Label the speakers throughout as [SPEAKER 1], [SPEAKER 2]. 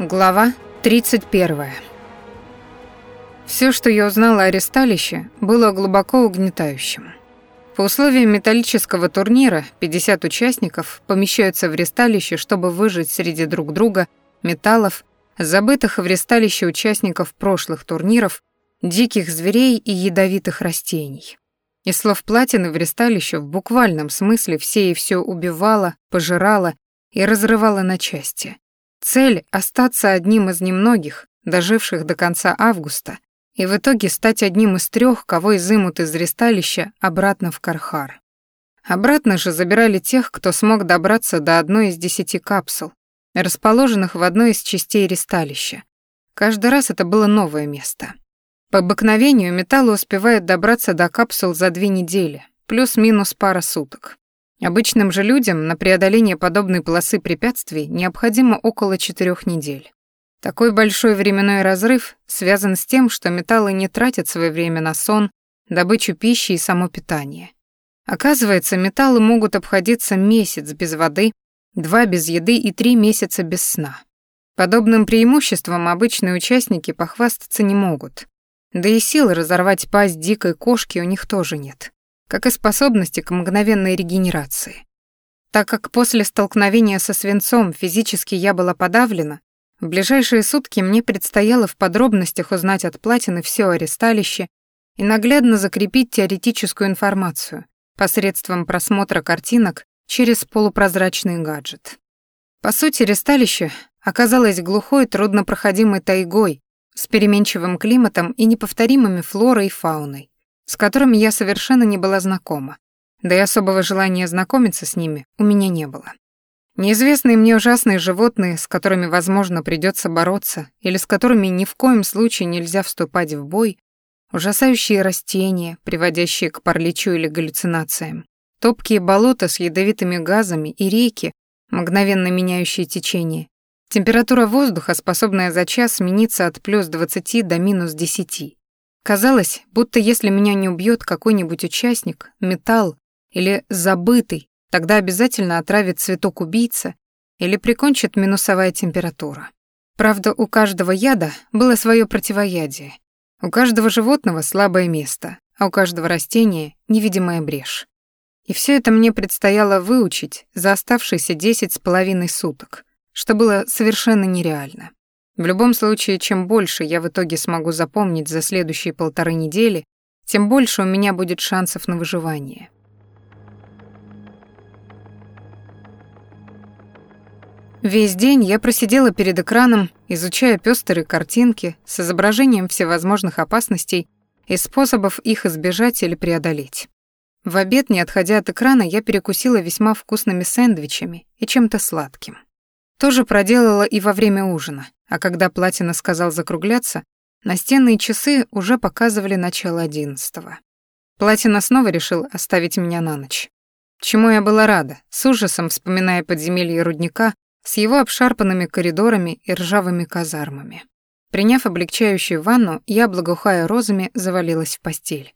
[SPEAKER 1] Глава 31. Все, что я узнала о ресталище, было глубоко угнетающим. По условиям металлического турнира 50 участников помещаются в ресталище, чтобы выжить среди друг друга металлов, забытых в ресталище участников прошлых турниров, диких зверей и ядовитых растений. Из слов платины в ресталище в буквальном смысле все и все убивало, пожирало и разрывало на части. Цель — остаться одним из немногих, доживших до конца августа, и в итоге стать одним из трех, кого изымут из ресталища обратно в Кархар. Обратно же забирали тех, кто смог добраться до одной из десяти капсул, расположенных в одной из частей ресталища. Каждый раз это было новое место. По обыкновению металлы успевают добраться до капсул за две недели, плюс-минус пара суток. Обычным же людям на преодоление подобной полосы препятствий необходимо около четырех недель. Такой большой временной разрыв связан с тем, что металлы не тратят свое время на сон, добычу пищи и само питание. Оказывается, металлы могут обходиться месяц без воды, два без еды и три месяца без сна. Подобным преимуществом обычные участники похвастаться не могут. Да и силы разорвать пасть дикой кошки у них тоже нет как и способности к мгновенной регенерации. Так как после столкновения со свинцом физически я была подавлена, в ближайшие сутки мне предстояло в подробностях узнать от Платины все о ресталище и наглядно закрепить теоретическую информацию посредством просмотра картинок через полупрозрачный гаджет. По сути, ресталище оказалось глухой, труднопроходимой тайгой с переменчивым климатом и неповторимыми флорой и фауной с которыми я совершенно не была знакома, да и особого желания знакомиться с ними у меня не было. Неизвестные мне ужасные животные, с которыми, возможно, придется бороться, или с которыми ни в коем случае нельзя вступать в бой, ужасающие растения, приводящие к параличу или галлюцинациям, топкие болота с ядовитыми газами и реки, мгновенно меняющие течение, температура воздуха, способная за час смениться от плюс 20 до минус 10, Казалось, будто если меня не убьет какой-нибудь участник, металл или забытый, тогда обязательно отравит цветок убийца или прикончит минусовая температура. Правда, у каждого яда было свое противоядие. У каждого животного слабое место, а у каждого растения невидимая брешь. И все это мне предстояло выучить за оставшиеся десять с половиной суток, что было совершенно нереально. В любом случае, чем больше я в итоге смогу запомнить за следующие полторы недели, тем больше у меня будет шансов на выживание. Весь день я просидела перед экраном, изучая пестрые картинки с изображением всевозможных опасностей и способов их избежать или преодолеть. В обед, не отходя от экрана, я перекусила весьма вкусными сэндвичами и чем-то сладким. Тоже проделала и во время ужина, а когда Платина сказал закругляться, настенные часы уже показывали начало одиннадцатого. Платина снова решил оставить меня на ночь. Чему я была рада, с ужасом вспоминая подземелье рудника с его обшарпанными коридорами и ржавыми казармами. Приняв облегчающую ванну, я, благоухая розами, завалилась в постель.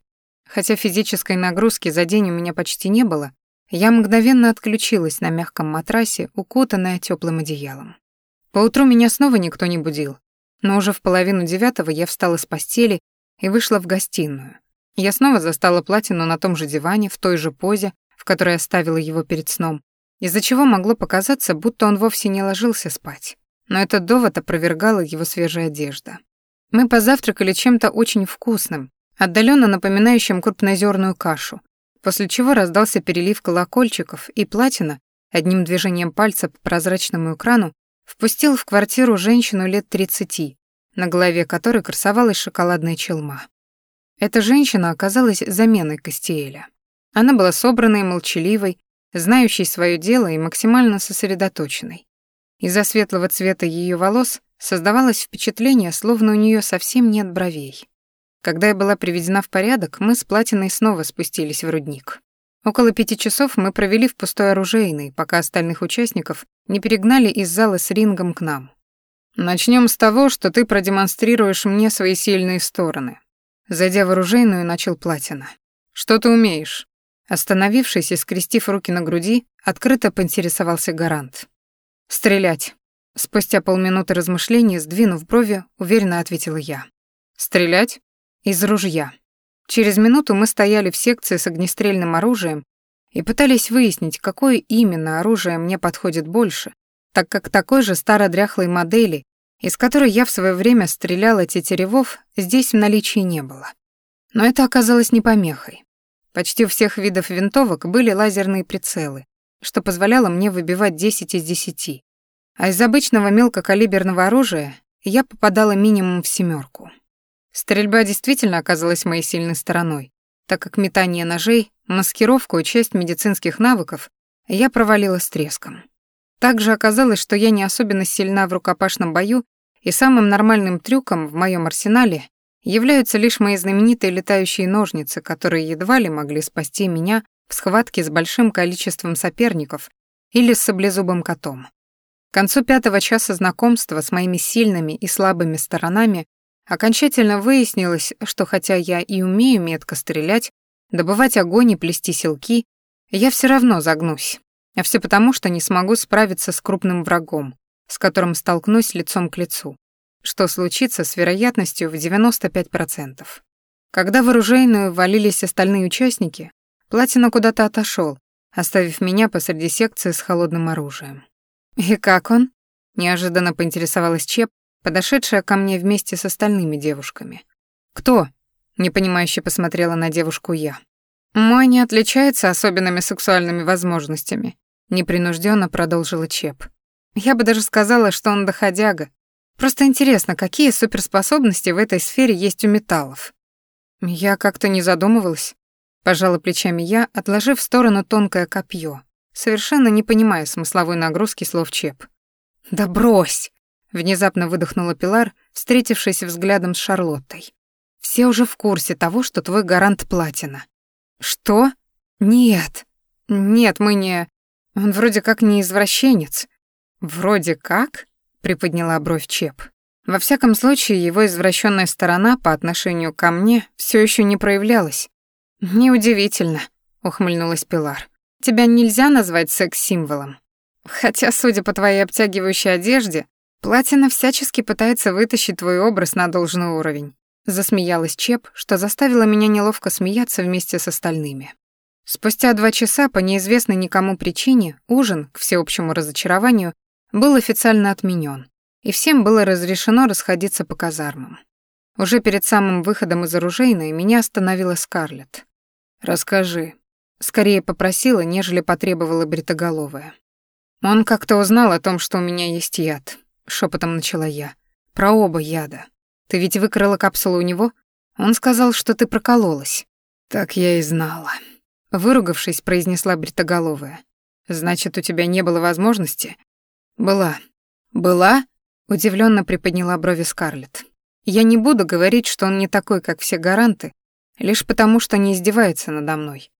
[SPEAKER 1] Хотя физической нагрузки за день у меня почти не было, я мгновенно отключилась на мягком матрасе, укутанная теплым одеялом. Поутру меня снова никто не будил, но уже в половину девятого я встала с постели и вышла в гостиную. Я снова застала Платину на том же диване, в той же позе, в которой оставила его перед сном, из-за чего могло показаться, будто он вовсе не ложился спать. Но этот довод опровергала его свежая одежда. Мы позавтракали чем-то очень вкусным, отдаленно напоминающим крупнозерную кашу, после чего раздался перелив колокольчиков, и Платина, одним движением пальца по прозрачному экрану, впустил в квартиру женщину лет тридцати, на голове которой красовалась шоколадная челма. Эта женщина оказалась заменой Кастиэля. Она была собранной, молчаливой, знающей свое дело и максимально сосредоточенной. Из-за светлого цвета ее волос создавалось впечатление, словно у нее совсем нет бровей. Когда я была приведена в порядок, мы с Платиной снова спустились в рудник. Около пяти часов мы провели в пустой оружейной, пока остальных участников не перегнали из зала с рингом к нам. Начнем с того, что ты продемонстрируешь мне свои сильные стороны. Зайдя в оружейную, начал Платина. Что ты умеешь? Остановившись и скрестив руки на груди, открыто поинтересовался гарант. Стрелять. Спустя полминуты размышлений, сдвинув брови, уверенно ответила я. «Стрелять? Из ружья». Через минуту мы стояли в секции с огнестрельным оружием и пытались выяснить, какое именно оружие мне подходит больше, так как такой же стародряхлой модели, из которой я в свое время стреляла тетеревов, здесь в наличии не было. Но это оказалось не помехой. Почти у всех видов винтовок были лазерные прицелы, что позволяло мне выбивать 10 из 10. А из обычного мелкокалиберного оружия я попадала минимум в семерку. Стрельба действительно оказалась моей сильной стороной, так как метание ножей, маскировку и часть медицинских навыков я провалила с треском. Также оказалось, что я не особенно сильна в рукопашном бою, и самым нормальным трюком в моем арсенале являются лишь мои знаменитые летающие ножницы, которые едва ли могли спасти меня в схватке с большим количеством соперников или с саблезубым котом. К концу пятого часа знакомства с моими сильными и слабыми сторонами окончательно выяснилось, что хотя я и умею метко стрелять, добывать огонь и плести селки, я все равно загнусь. А все потому, что не смогу справиться с крупным врагом, с которым столкнусь лицом к лицу что случится с вероятностью в 95%. Когда в оружейную валились остальные участники, Платина куда-то отошел, оставив меня посреди секции с холодным оружием. «И как он?» — неожиданно поинтересовалась Чеп, подошедшая ко мне вместе с остальными девушками. «Кто?» — непонимающе посмотрела на девушку я. «Мой не отличается особенными сексуальными возможностями», — непринужденно продолжила Чеп. «Я бы даже сказала, что он доходяга, Просто интересно, какие суперспособности в этой сфере есть у металлов? Я как-то не задумывалась. Пожала плечами я, отложив в сторону тонкое копье, совершенно не понимая смысловой нагрузки слов Чеп. «Да брось!» — внезапно выдохнула Пилар, встретившись взглядом с Шарлоттой. «Все уже в курсе того, что твой гарант платина». «Что? Нет. Нет, мы не... Он вроде как не извращенец». «Вроде как?» приподняла бровь Чеп. Во всяком случае, его извращенная сторона по отношению ко мне все еще не проявлялась. Неудивительно, ухмыльнулась Пилар. Тебя нельзя назвать секс-символом. Хотя, судя по твоей обтягивающей одежде, Платина всячески пытается вытащить твой образ на должный уровень. Засмеялась Чеп, что заставило меня неловко смеяться вместе с остальными. Спустя два часа по неизвестной никому причине ужин, к всеобщему разочарованию, был официально отменен, и всем было разрешено расходиться по казармам. Уже перед самым выходом из оружейной меня остановила Скарлетт. «Расскажи», — скорее попросила, нежели потребовала бритоголовая. «Он как-то узнал о том, что у меня есть яд», — шепотом начала я. «Про оба яда. Ты ведь выкрала капсулу у него? Он сказал, что ты прокололась». «Так я и знала», — выругавшись, произнесла бритоголовая. «Значит, у тебя не было возможности «Была». «Была?» — удивленно приподняла брови Скарлетт. «Я не буду говорить, что он не такой, как все гаранты, лишь потому, что не издевается надо мной.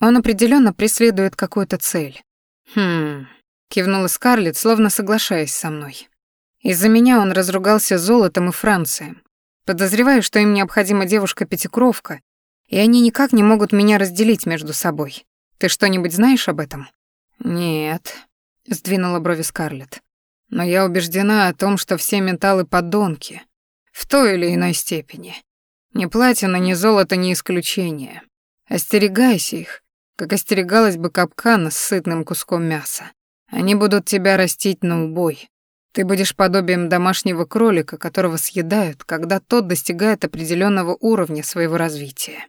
[SPEAKER 1] Он определенно преследует какую-то цель». «Хм...» — кивнула Скарлетт, словно соглашаясь со мной. «Из-за меня он разругался золотом и Францием. Подозреваю, что им необходима девушка-пятикровка, и они никак не могут меня разделить между собой. Ты что-нибудь знаешь об этом?» «Нет», сдвинула брови Скарлетт. Но я убеждена о том, что все металлы подонки. В той или иной степени. Ни платина, ни золото не исключение. Остерегайся их, как остерегалась бы капкана с сытным куском мяса. Они будут тебя растить на убой. Ты будешь подобием домашнего кролика, которого съедают, когда тот достигает определенного уровня своего развития.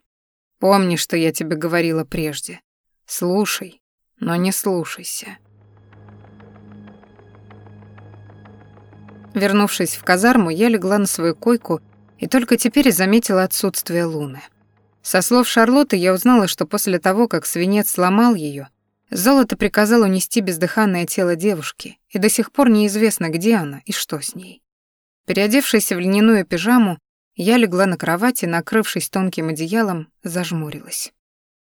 [SPEAKER 1] Помни, что я тебе говорила прежде. Слушай, но не слушайся. Вернувшись в казарму, я легла на свою койку и только теперь заметила отсутствие Луны. Со слов Шарлотты я узнала, что после того, как свинец сломал ее, Золото приказал унести бездыханное тело девушки, и до сих пор неизвестно, где она и что с ней. Переодевшись в льняную пижаму, я легла на кровати, накрывшись тонким одеялом, зажмурилась.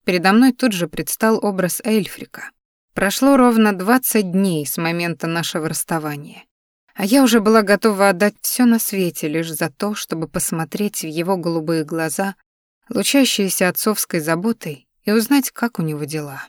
[SPEAKER 1] Передо мной тут же предстал образ Эльфрика. Прошло ровно 20 дней с момента нашего расставания. А я уже была готова отдать все на свете лишь за то, чтобы посмотреть в его голубые глаза, лучащиеся отцовской заботой, и узнать, как у него дела.